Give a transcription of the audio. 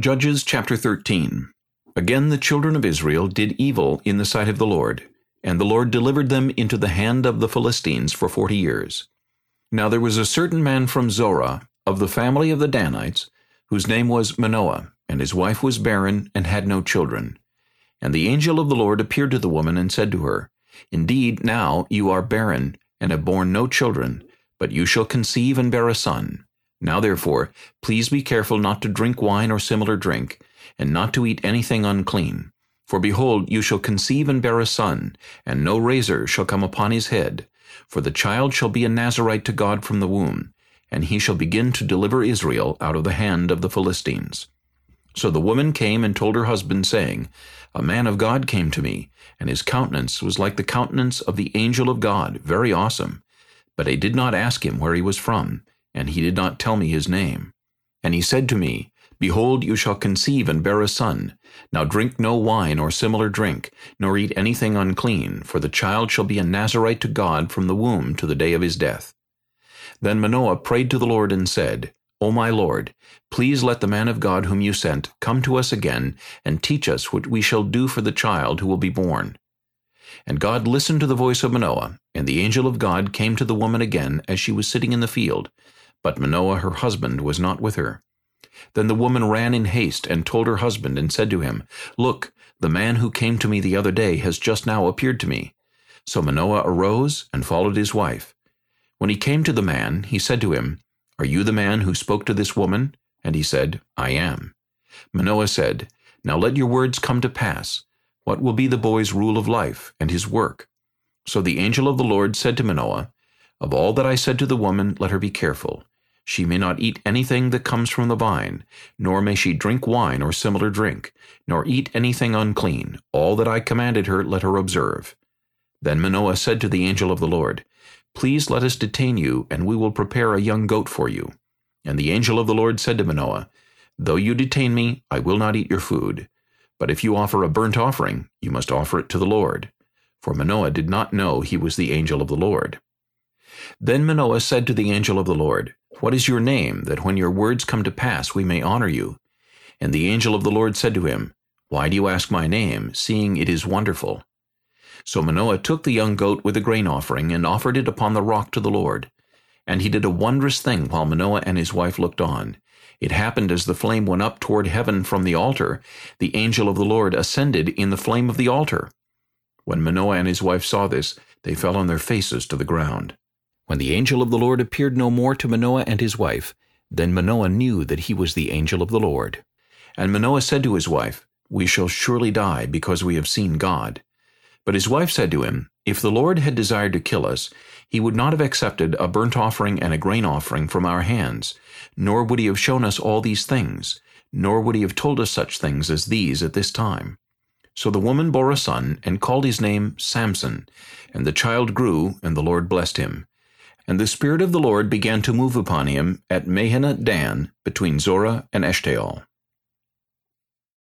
Judges chapter 13 Again the children of Israel did evil in the sight of the Lord, and the Lord delivered them into the hand of the Philistines for forty years. Now there was a certain man from Zorah, of the family of the Danites, whose name was Manoah, and his wife was barren, and had no children. And the angel of the Lord appeared to the woman, and said to her, Indeed, now you are barren, and have borne no children, but you shall conceive and bear a son. Now therefore, please be careful not to drink wine or similar drink, and not to eat anything unclean. For behold, you shall conceive and bear a son, and no razor shall come upon his head. For the child shall be a Nazirite to God from the womb, and he shall begin to deliver Israel out of the hand of the Philistines. So the woman came and told her husband, saying, A man of God came to me, and his countenance was like the countenance of the angel of God, very awesome. But I did not ask him where he was from, and he did not tell me his name. And he said to me, Behold, you shall conceive and bear a son. Now drink no wine or similar drink, nor eat anything unclean, for the child shall be a Nazirite to God from the womb to the day of his death. Then Manoah prayed to the Lord and said, O my Lord, please let the man of God whom you sent come to us again, and teach us what we shall do for the child who will be born. And God listened to the voice of Manoah, and the angel of God came to the woman again as she was sitting in the field, but Manoah her husband was not with her. Then the woman ran in haste and told her husband and said to him, Look, the man who came to me the other day has just now appeared to me. So Manoah arose and followed his wife. When he came to the man, he said to him, Are you the man who spoke to this woman? And he said, I am. Manoah said, Now let your words come to pass. What will be the boy's rule of life and his work? So the angel of the Lord said to Manoah, Of all that I said to the woman, let her be careful. She may not eat anything that comes from the vine, nor may she drink wine or similar drink, nor eat anything unclean. All that I commanded her let her observe. Then Manoah said to the angel of the Lord, Please let us detain you, and we will prepare a young goat for you. And the angel of the Lord said to Manoah, Though you detain me, I will not eat your food. But if you offer a burnt offering, you must offer it to the Lord. For Manoah did not know he was the angel of the Lord. Then Manoah said to the angel of the Lord, What is your name, that when your words come to pass we may honor you? And the angel of the Lord said to him, Why do you ask my name, seeing it is wonderful? So Manoah took the young goat with the grain offering, and offered it upon the rock to the Lord. And he did a wondrous thing while Manoah and his wife looked on. It happened as the flame went up toward heaven from the altar, the angel of the Lord ascended in the flame of the altar. When Manoah and his wife saw this, they fell on their faces to the ground. When the angel of the Lord appeared no more to Manoah and his wife, then Manoah knew that he was the angel of the Lord. And Manoah said to his wife, We shall surely die, because we have seen God. But his wife said to him, If the Lord had desired to kill us, he would not have accepted a burnt offering and a grain offering from our hands, nor would he have shown us all these things, nor would he have told us such things as these at this time. So the woman bore a son, and called his name Samson. And the child grew, and the Lord blessed him. And the Spirit of the Lord began to move upon him at Mahaneh Dan, between Zorah and Eshtaol.